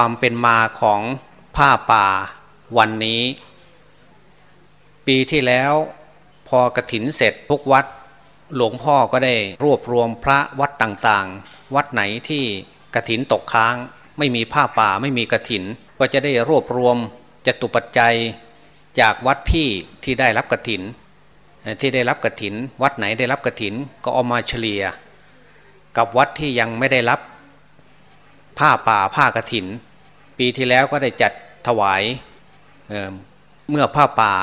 ความเป็นมาของผ้าป่าวันนี้ ปีที่แล้วพอกระถินเสร็จทุกวัด หลวงพ่อก็ได้รวบรวมพระวัดต่างๆ วัดไหนที่กระถินตกค้าง ไม่มีผ้าป่าไม่มีกระถิน ก็จะได้รวบรวมจตุปัจจัยจากวัดพี่ที่ได้รับกระถิน ที่ได้รับกระถิน วัดไหนได้รับกระถินก็เอามาเฉลี่ย กับวัดที่ยังไม่ได้รับผ้าป่าผ้ากระถิน ปีที่แล้วก็ได้จัดถวายเเมื่อผ้าป่า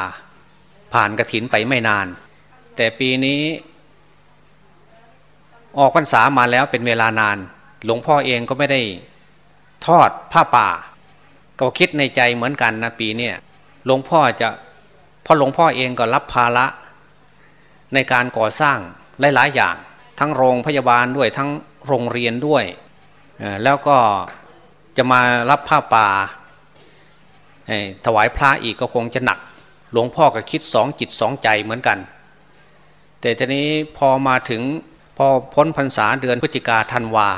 ผ่านกระถินไปไม่นาน แต่ปีนี้ออกพรรษามาแล้วเป็นเวลานาน หลวงพ่อเองก็ไม่ได้ทอดผ้าป่า ก็คิดในใจเหมือนกันนะปีนี้หลวงพ่อจะพอหลวงพ่อเองก็รับภาระในการก่อสร้างหลาย ๆ อย่าง ทั้งโรงพยาบาลด้วยทั้งโรงเรียนด้วย แล้วก็ จะมารับผ้าป่าถวายพระอีกก็คงจะหนัก หลวงพ่อก็คิดสองจิตสองใจเหมือนกัน แต่ทีนี้พอมาถึงพอพ้นพรรษาเดือนพฤศจิกาธันวา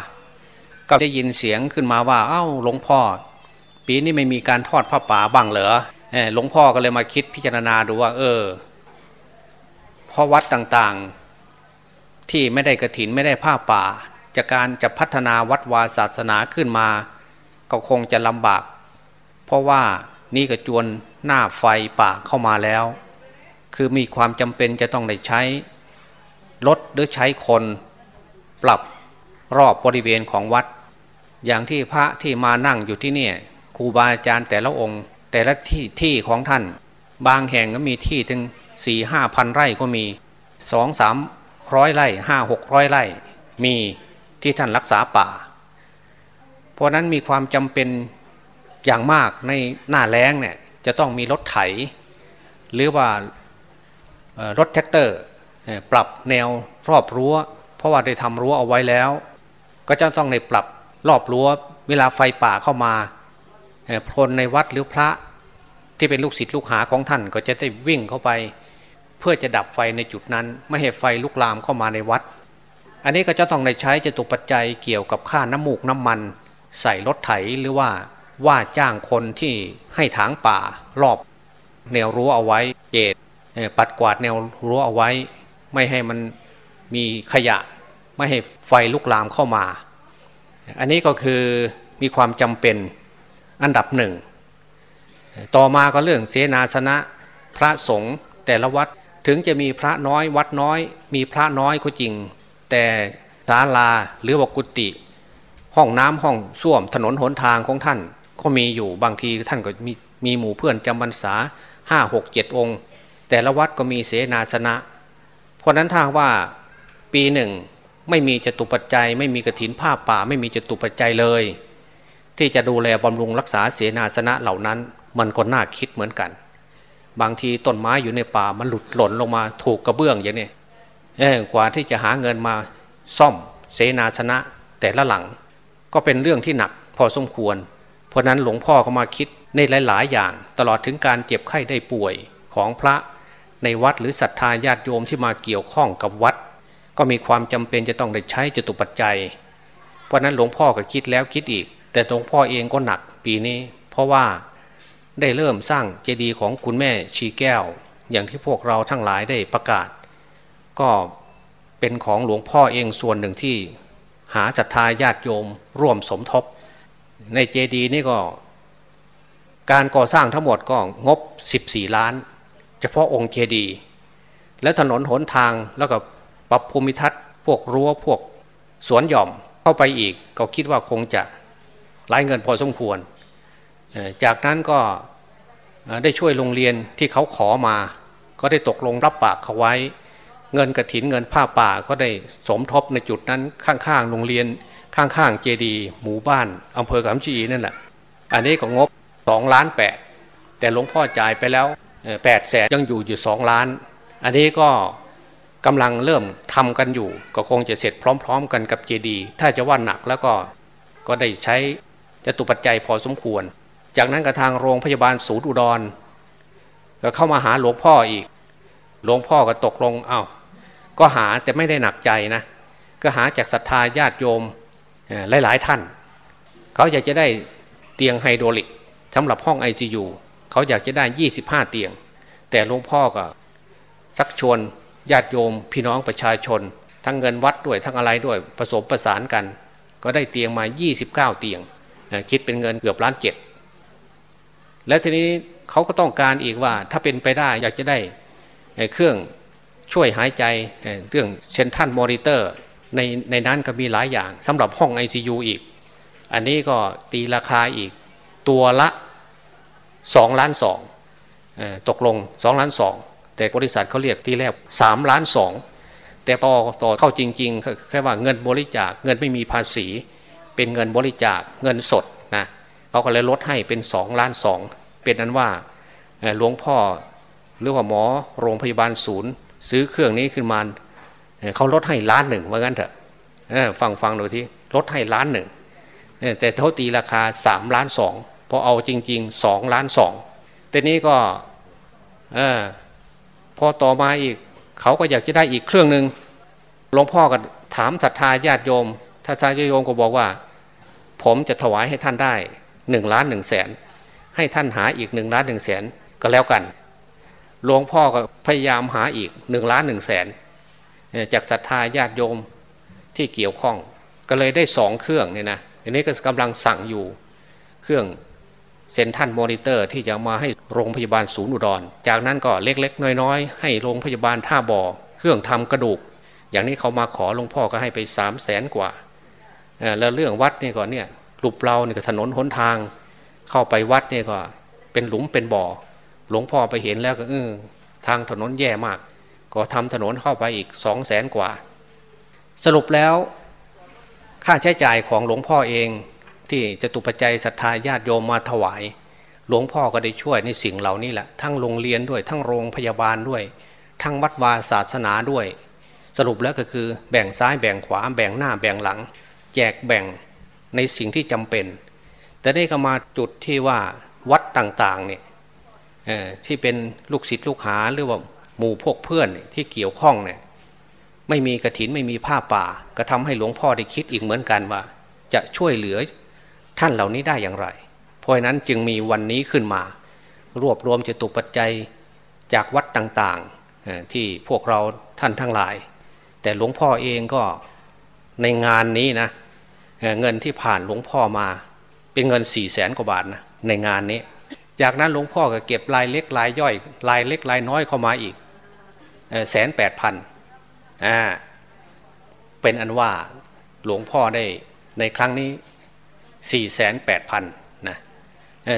ก็ได้ยินเสียงขึ้นมาว่า เอา้าหลวงพ่อ ปีนี้ไม่มีการทอดผ้าป่าบ้างเหรอหลวงพ่อก็เลยมาคิดพิจารณาดูว่า เออพอวัดต่างๆที่ไม่ได้กระถินไม่ได้ผ้าป่าจากการจะพัฒนาวัดวาศาสนาขึ้นมา ก็คงจะลำบาก เพราะว่านี่กระจวนหน้าไฟป่าเข้ามาแล้ว คือมีความจำเป็นจะต้องได้ใช้รถหรือใช้คนปรับรอบบริเวณของวัด อย่างที่พระที่มานั่งอยู่ที่นี่ครูบาอาจารย์แต่ละองค์ แต่ละที่ที่ของท่าน บางแห่งก็มีที่ถึงสี่ห้าพันไร่ก็มีสองสามร้อยไร่ห้าหกร้อยไร่ มีที่ท่านรักษาป่า เพราะนั้นมีความจำเป็นอย่างมากในหน้าแล้งเนี่ยจะต้องมีรถไถ หรือว่ารถแท็กเตอร์ ปรับแนวรอบรั้ว เพราะว่าได้ทำรั้วเอาไว้แล้ว ก็จะต้องในปรับรอบรั้ว เวลาไฟป่าเข้ามาพลในวัดหรือพระที่เป็นลูกศิษย์ลูกหาของท่านก็จะได้วิ่งเข้าไป เพื่อจะดับไฟในจุดนั้น ไม่ให้ไฟลุกลามเข้ามาในวัด อันนี้ก็จะต้องในใช้จะตุปัจจัยเกี่ยวกับค่าน้ำมูกน้ำมัน ใส่รถไถหรือว่าว่าจ้างคนที่ให้ถางป่ารอบ แนวรั้วเอาไว้เกตปัดกวาดแนวรั้วเอาไว้ ไม่ให้มันมีขยะ ไม่ให้ไฟลุกลามเข้ามา อันนี้ก็คือมีความจำเป็นอันดับหนึ่ง ต่อมาก็เรื่องเสนาสนะพระสงฆ์แต่ละวัดถึงจะมีพระน้อยวัดน้อย มีพระน้อยก็จริง แต่ศาลาหรือวกุฏิ ห้องน้ำห้องส้วมถนนหนทางของท่าน ก็มีอยู่บางทีท่านก็มีมีหมู่เพื่อนจำพรรษาห้าหกเจ็ดองค์ แต่ละวัดก็มีเสนาสนะ เพราะนั้นถ้าว่าปีหนึ่งไม่มีจตุปัจจัย ไม่มีกระถินผ้าป่า ไม่มีจตุปัจจัยเลย ที่จะดูแลบำรุงรักษาเสนาสนะเหล่านั้น มันก็น่าคิดเหมือนกัน บางทีต้นไม้อยู่ในป่ามันหลุดหล่นลงมาถูกกระเบื้องอย่างนี้กว่าที่จะหาเงินมาซ่อมเสนาสนะแต่ละหลัง ก็เป็นเรื่องที่หนักพอสมควร เพราะนั้นหลวงพ่อก็มาคิดในหลาย ๆ อย่าง ตลอดถึงการเจ็บไข้ได้ป่วยของพระในวัดหรือศรัทธาญาติโยมที่มาเกี่ยวข้องกับวัด ก็มีความจำเป็นจะต้องได้ใช้จตุปัจจัย เพราะนั้นหลวงพ่อก็คิดแล้วคิดอีก แต่หลวงพ่อเองก็หนักปีนี้ เพราะว่าได้เริ่มสร้างเจดีย์ของคุณแม่ชีแก้ว อย่างที่พวกเราทั้งหลายได้ประกาศ ก็เป็นของหลวงพ่อเองส่วนหนึ่งที่ หาจัตตาญาติโยมร่วมสมทบ ในเจดีย์นี่ก็ การก่อสร้างทั้งหมดก็งบ 14 ล้าน เฉพาะองค์เจดีย์และถนนหนทางแล้วก็ปรับภูมิทัศน์ พวกรั้วพวกสวนหย่อมเข้าไปอีก ก็คิดว่าคงจะหลายเงินพอสมควร จากนั้นก็ได้ช่วยโรงเรียนที่เขาขอมา ก็ได้ตกลงรับปากเขาไว้ เงินกระถินเงินผ้าป่าก็ได้สมทบในจุดนั้นข้างๆโรงเรียนข้างๆเจดีหมู่บ้านอำเภอกำจีนั่นแหละอันนี้ก็งบสองล้านแปดแต่หลวงพ่อจ่ายไปแล้วแปดแสนยังอยู่อยู่สองล้าน อันนี้ก็กำลังเริ่มทำกันอยู่ ก็คงจะเสร็จพร้อม ๆ กันกับเจดีถ้าจะว่าหนักแล้วก็ก็ได้ใช้จะตุปัจจัยพอสมควร จากนั้นกระทางโรงพยาบาลศูนย์อุดร ก็เข้ามาหาหลวงพ่ออีก หลวงพ่อก็ตกลงเอา้า ก็หาแต่ไม่ได้หนักใจนะ ก็หาจากศรัทธาญาติโยมหลายๆท่าน เขาอยากจะได้เตียงไฮโดรลิกสำหรับห้อง ICU เขาอยากจะได้ 25 เตียง แต่หลวงพ่อก็ชักชวนญาติโยม พี่น้องประชาชน ทั้งเงินวัดด้วยทั้งอะไรด้วยผสมประสานกัน ก็ได้เตียงมา 29 เตียง คิดเป็นเงินเกือบล้านเจ็ดแล้วทีนี้เขาก็ต้องการอีกว่าถ้าเป็นไปได้อยากจะได้เครื่อง ช่วยหายใจเรื่องเซนทันมอนิเตอร์ในในนั้นก็มีหลายอย่างสำหรับห้อง ICU อีก อันนี้ก็ตีราคาอีกตัวละ2ล้านสองตกลง2ล้านสองแต่บริษัทเขาเรียกที่แรก3ล้านสองแต่ต่อต่อเข้าจริงๆแค่ว่าเงินบริจาคเงินไม่มีภาษี เป็นเงินบริจาคเงินสดนะเขาก็เลยลดให้เป็น2ล้านสองเป็นนั้นว่าหลวงพ่อหรือว่าหมอโรงพยาบาลศูนย์ ซื้อเครื่องนี้ขึ้นมาเขาลดให้ล้านหนึ่งว่างั้นเถอะฟังฟังดูที่ลดให้ล้านหนึ่งแต่เขาตีราคาสามล้านสองพอเอาจริงๆสองล้านสองแต่นี้ก็พอต่อมาอีกเขาก็อยากจะได้อีกเครื่องหนึ่งหลวงพ่อก็ถามศรัทธาญาติโยมถ้าญาติโยมก็บอกว่า ผมจะถวายให้ท่านได้หนึ่งล้านหนึ่งแสนให้ท่านหาอีกหนึ่งล้านหนึ่งแสนก็แล้วกัน หลวงพ่อก็พยายามหาอีกหนึ่งล้านหนึ่งแสนจากศรัทธาญาติโยมที่เกี่ยวข้อง ก็เลยได้สองเครื่องเนี่ยนะอันนี้ก็กำลังสั่งอยู่เครื่อง central monitor ที่จะมาให้โรงพยาบาลศูนย์อุดร จากนั้นก็เล็กๆ น้อยๆ ให้โรงพยาบาลท่าบ่อ เครื่องทำกระดูก อย่างนี้เขามาขอหลวงพ่อก็ให้ไปสามแสนกว่า แล้วเรื่องวัดนี่ก่อนเนี่ยลุปเราเนี่ยถนนหนทาง เข้าไปวัดเนี่ยก็เป็นหลุมเป็นบ่อ หลวงพ่อไปเห็นแล้วก็เออทางถนนแย่มาก ก็ทำถนนเข้าไปอีกสองแสนกว่า สรุปแล้ว ค่าใช้จ่ายของหลวงพ่อเองที่จะตุปัจจัยศรัทธาญาติโยมมาถวาย หลวงพ่อก็ได้ช่วยในสิ่งเหล่านี้แหละทั้งโรงเรียนด้วย ทั้งโรงพยาบาลด้วย ทั้งวัดวาศาสนาด้วย สรุปแล้วก็คือแบ่งซ้ายแบ่งขวาแบ่งหน้าแบ่งหลัง แจกแบ่งในสิ่งที่จำเป็น แต่ได้ก็มาจุดที่ว่าวัดต่างๆเนี่ย ที่เป็นลูกศิษย์ลูกหาหรือว่าหมู่พวกเพื่อนที่เกี่ยวข้องเนี่ยไม่มีกระถินไม่มีผ้าป่า ก็ทำให้หลวงพ่อได้คิดอีกเหมือนกันว่า จะช่วยเหลือท่านเหล่านี้ได้อย่างไร เพราะนั้นจึงมีวันนี้ขึ้นมา รวบรวมจตุปัจจัยจากวัดต่างๆที่พวกเราท่านทั้งหลาย แต่หลวงพ่อเองก็ในงานนี้นะเงินที่ผ่านหลวงพ่อมา เป็นเงินสี่แสนกว่าบาทนะในงานนี้ จากนั้นหลวงพ่อก็เก็บรายเล็กรายย่อยรายเล็กรายน้อยเข้ามาอีกแสนแปดพันเป็นอันว่าหลวงพ่อได้ในครั้งนี้สี่แสนแปดพันนะ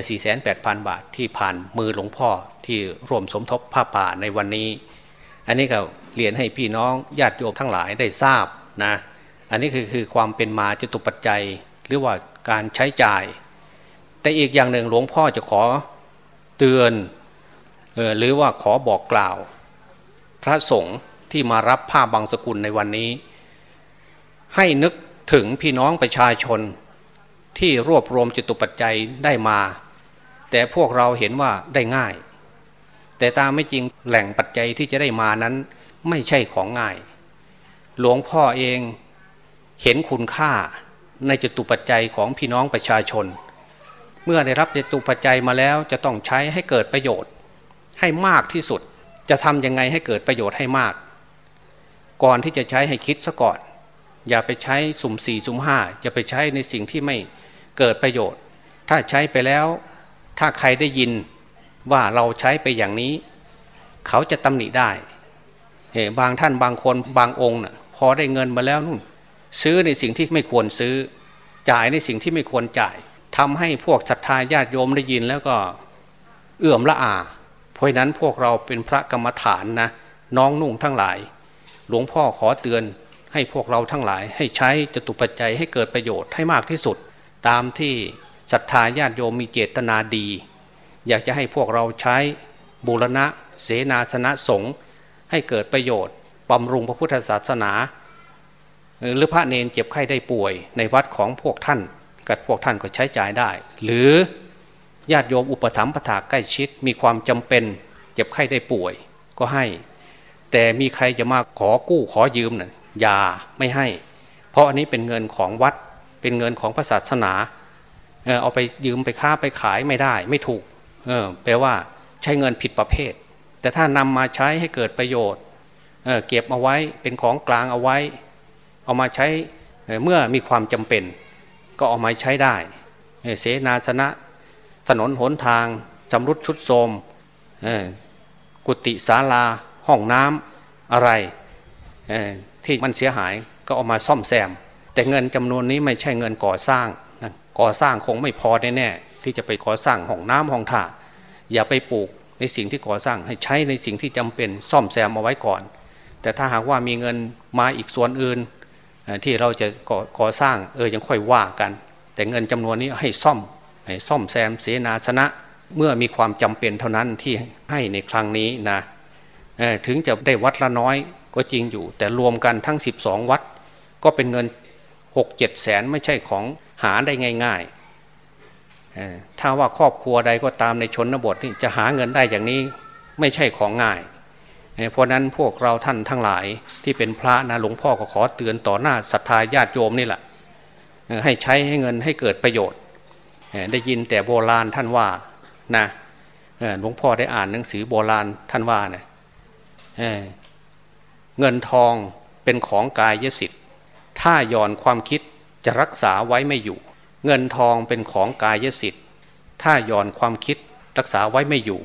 สี่แสนแปดพันบาทที่ผ่านมือหลวงพ่อที่รวมสมทบผ้าป่าในวันนี้ อันนี้ก็เรียนให้พี่น้องญาติโยมทั้งหลายได้ทราบนะอันนี้คือคือความเป็นมาจตุปัจจัยหรือว่าการใช้จ่าย แต่อีกอย่างหนึ่งหลวงพ่อจะขอเตือนออหรือว่าขอบอกกล่าว พระสงฆ์ที่มารับผ้าบางสกุลในวันนี้ ให้นึกถึงพี่น้องประชาชนที่รวบรวมจิตุปัจจัยได้มา แต่พวกเราเห็นว่าได้ง่าย แต่ตามไม่จริงแหล่งปัจจัยที่จะได้มานั้นไม่ใช่ของง่าย หลวงพ่อเองเห็นคุณค่าในจิตุปัจจัยของพี่น้องประชาชน เมื่อได้รับจตุปัจจัยมาแล้วจะต้องใช้ให้เกิดประโยชน์ ให้มากที่สุด จะทำยังไงให้เกิดประโยชน์ให้มาก ก่อนที่จะใช้ให้คิดซะก่อน อย่าไปใช้สุ่มสี่สุ่มห้าอย่าไปใช้ในสิ่งที่ไม่เกิดประโยชน์ ถ้าใช้ไปแล้ว ถ้าใครได้ยินว่าเราใช้ไปอย่างนี้ เขาจะตำหนิได้เฮ้บางท่านบางคนบางองค์นะ่ะพอได้เงินมาแล้วนู่น ซื้อในสิ่งที่ไม่ควรซื้อ จ่ายในสิ่งที่ไม่ควรจ่าย ทำให้พวกศรัทธาญาติโยมได้ยินแล้วก็เอื่อมละอา เพราะนั้นพวกเราเป็นพระกรรมฐานนะน้องนุ่งทั้งหลาย หลวงพ่อขอเตือนให้พวกเราทั้งหลาย ให้ใช้จตุปัจจัยให้เกิดประโยชน์ให้มากที่สุด ตามที่ศรัทธาญาติโยมมีเจตนาดี อยากจะให้พวกเราใช้บูรณะ เสนาสนะสงฆ์ให้เกิดประโยชน์บำรุงพระพุทธศาสนา หรือพระเนนเจ็บไข้ได้ป่วยในวัดของพวกท่าน กับพวกท่านก็ใช้จ่ายได้ หรือญาติโยมอุปถัมภ์ปถาใกล้ชิดมีความจำเป็นเจ็บไข้ได้ป่วยก็ให้ แต่มีใครจะมาขอกู้ขอยืมนะ่ะอย่าไม่ให้ เพราะอันนี้เป็นเงินของวัด เป็นเงินของพระศาสนาเออเอาไปยืมไปค้าไปขายไม่ได้ไม่ถูกเออแปลว่าใช้เงินผิดประเภท แต่ถ้านำมาใช้ให้เกิดประโยชน์เเก็บเอาไว้เป็นของกลางเอาไว้ เอามาใช้เมื่อมีความจำเป็น ก็เอามาใช้ได้ เสนาสนะถนนหนทางจำรุดชุดโทมกุฏิศาลาห้องน้ำอะไรที่มันเสียหายก็เอามาซ่อมแซม แต่เงินจำนวนนี้ไม่ใช่เงินก่อสร้างก่อสร้างคงไม่พอแน่ๆที่จะไปก่อสร้างห้องน้ำห้องท่าอย่าไปปลูกในสิ่งที่ก่อสร้างให้ใช้ในสิ่งที่จำเป็นซ่อมแซมเอาไว้ก่อน แต่ถ้าหากว่ามีเงินมาอีกส่วนอื่น ที่เราจะก่อกอสร้างเออยังค่อยว่ากัน แต่เงินจำนวนนี้ให้ซ่อมให้ซ่อมแซมเสนาสนะเมื่อมีความจำเป็นเท่านั้นที่ให้ในครั้งนี้นะถึงจะได้วัดละน้อยก็จริงอยู่ แต่รวมกันทั้ง 12 วัด ก็เป็นเงิน 6 7แสนไม่ใช่ของหาได้ง่ายๆถ้าว่าครอบครัวใดก็ตามในชนบทนี่จะหาเงินได้อย่างนี้ไม่ใช่ของง่าย เพราะนั้นพวกเราท่านทั้งหลายที่เป็นพระนะหลวงพ่อก็ขอเตือนต่อหน้าศรัทธาญาติโยมนี่แหละให้ใช้ให้เงินให้เกิดประโยชน์ได้ยินแต่โบราณท่านว่านะหลวงพ่อได้อ่านหนังสือโบราณท่านว่าเนะเงินทองเป็นของกายสิทธิ์ถ้าย่อนความคิดจะรักษาไว้ไม่อยู่ เงินทองเป็นของกายสิทธิ์ถ้าย่อนความคิดรักษาไว้ไม่อยู่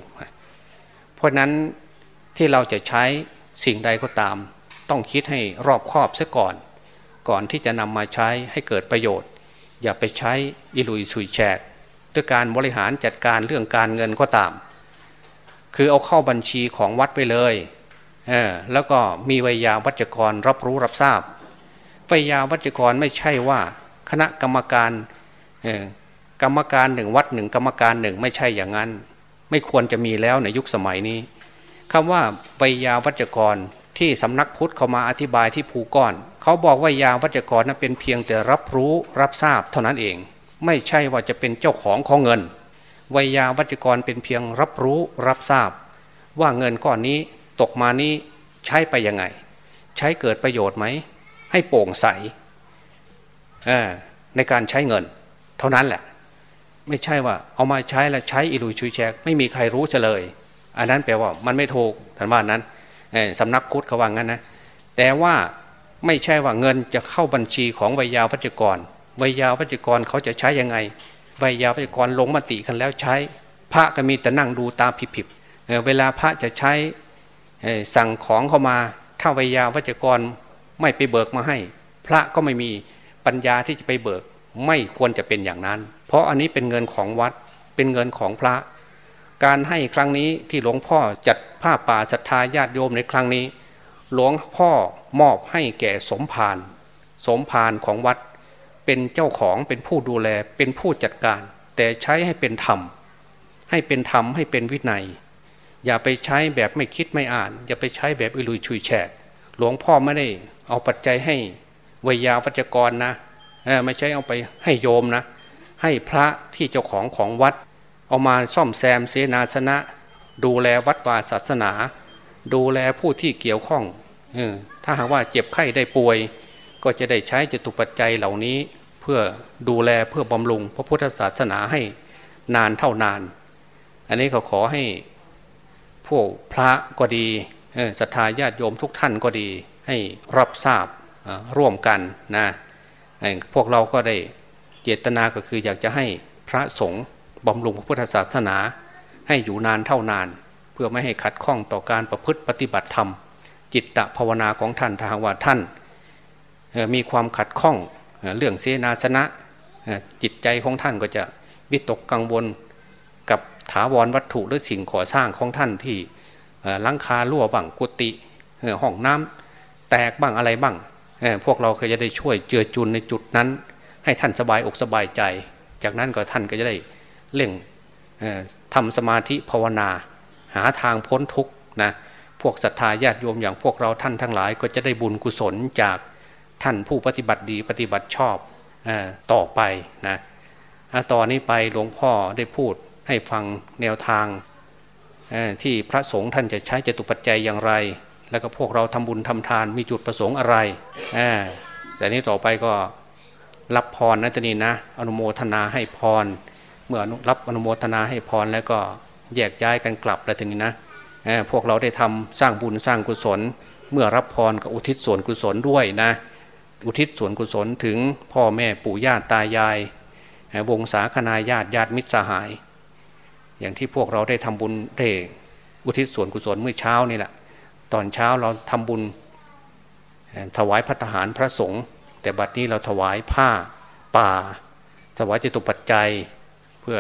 เพราะนั้น ที่เราจะใช้สิ่งใดก็ตาม ต้องคิดให้รอบคอบซะก่อน ก่อนที่จะนำมาใช้ให้เกิดประโยชน์ อย่าไปใช้อิลุยสุยแฉกด้วยการบริหารจัดการเรื่องการเงินก็ตาม คือเอาเข้าบัญชีของวัดไปเลยแล้วก็มีวิยาวัจกรรับรู้รับทราบวิยาวัจกรไม่ใช่ว่า คณะกรรมการกรรมการหนึ่งวัดหนึ่งกรรมการหนึ่งไม่ใช่อย่างนั้น ไม่ควรจะมีแล้วในยุคสมัยนี้ คำว่าวิยาวัจกรที่สำนักพุทธเขามาอธิบายที่ภูก้อน เขาบอกว่ายาวัจกรนั้นเป็นเพียงแต่รับรู้รับทราบเท่านั้นเอง ไม่ใช่ว่าจะเป็นเจ้าของของเงินวิยาวัจกรเป็นเพียงรับรู้รับทราบ ว่าเงินก้อนนี้ตกมานี้ใช้ไปยังไง ใช้เกิดประโยชน์ไหม ให้โปร่งใสในการใช้เงิน เท่านั้นแหละ ไม่ใช่ว่าเอามาใช้แล้วใช้อิรุยชุยแชกไม่มีใครรู้เฉลย อันนั้นแปลว่ามันไม่ถูกท่านว่านั้นสำนักพุทธเขาว่างั้นนะแต่ว่าไม่ใช่ว่าเงินจะเข้าบัญชีของวิยาวัจกรวิยาวัจกรเขาจะใช้ยังไงวิยาวัจกรลงมติกันแล้วใช้ พระก็มีแต่นั่งดูตาผิบๆเวลาพระจะใช้สั่งของเข้ามาถ้าวิยาวัจกรไม่ไปเบิกมาให้ พระก็ไม่มีปัญญาที่จะไปเบิก ไม่ควรจะเป็นอย่างนั้น เพราะอันนี้เป็นเงินของวัดเป็นเงินของพระ การให้ครั้งนี้ที่หลวงพ่อจัดผ้าป่าศรัทธาญาติโยมในครั้งนี้ หลวงพ่อมอบให้แก่สมภารสมภารของวัดเป็นเจ้าของเป็นผู้ดูแลเป็นผู้จัดการ แต่ใช้ให้เป็นธรรม ให้เป็นธรรมให้เป็นวินัย อย่าไปใช้แบบไม่คิดไม่อ่าน อย่าไปใช้แบบอิลุยชุยแฉกหลวงพ่อไม่ได้เอาปัจจัยให้วิยาวัจกรนะไม่ใช่เอาไปให้โยมนะ ให้พระที่เจ้าของของวัด เอามาซ่อมแซมเสนาสนะ ดูแลวัดวาศาสนา ดูแลผู้ที่เกี่ยวข้องถ้าหากว่าเจ็บไข้ได้ป่วย ก็จะได้ใช้จตุปัจจัยเหล่านี้เพื่อดูแลเพื่อบำรุงพระพุทธศาสนาให้นานเท่านาน อันนี้เขาขอให้พวกพระก็ดีศรัทธาญาติโยมทุกท่านก็ดี ให้รับทราบร่วมกันนะพวกเราก็ได้เจตนาก็คืออยากจะให้พระสงฆ์ บำรุงพระพุทธศาสนา ให้อยู่นานเท่านาน เพื่อไม่ให้ขัดข้องต่อการประพฤติปฏิบัติธรรม จิตตภาวนาของท่านทางว่าท่าน มีความขัดข้องเรื่องเสนาสนะจิตใจของท่านก็จะวิตกกังวลกับถาวรวัตถุหรือสิ่งก่อสร้างของท่านที่ลังคารั่วบ้างกุฏิห้องน้ำแตกบ้างอะไรบ้างพวกเราเคยจะได้ช่วยเจือจุนในจุดนั้น ให้ท่านสบายอกสบายใจ จากนั้นก็ท่านก็จะได้ เร่งทำสมาธิภาวนา หาทางพ้นทุกข์นะพวกศรัทธาญาติโยมอย่างพวกเราท่านทั้งหลาย ก็จะได้บุญกุศลจากท่านผู้ปฏิบัติดีปฏิบัติชอบต่อไปนะต่อนนี้ไปหลวงพ่อได้พูดให้ฟังแนวทางที่พระสงฆ์ท่านจะใช้จตุปัจจัยอย่างไร แล้วก็พวกเราทำบุญทำทานมีจุดประสงค์อะไร แต่นี้ต่อไปก็รับพรนะตอนนี้นะ อนุโมทนาให้พร เมื่อรับอนุโมทนาให้พรแล้วก็แยกย้ายกันกลับแล้วทีนี้นะพวกเราได้ทำสร้างบุญสร้างกุศล เมื่อรับพรก็อุทิศส่วนกุศลด้วยนะ อุทิศส่วนกุศลถึงพ่อแม่ปู่ย่าตายาย วงศาคณาญาติญาติมิตรสหาย อย่างที่พวกเราได้ทำบุญได้อุทิศส่วนกุศลเมื่อเช้านี่แหละ ตอนเช้าเราทำบุญถวายพัฒหารพระสงฆ์แต่บัดนี้เราถวายผ้าป่า ถวายจตุปัจจัย เพื่อ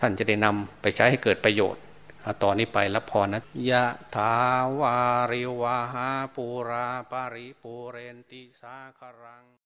ท่านจะได้นำไปใช้ให้เกิดประโยชน์เอาตอนนี้ไปรับพรนะยะถาวาริวาหาปูราปาริปูเรนติสาครัง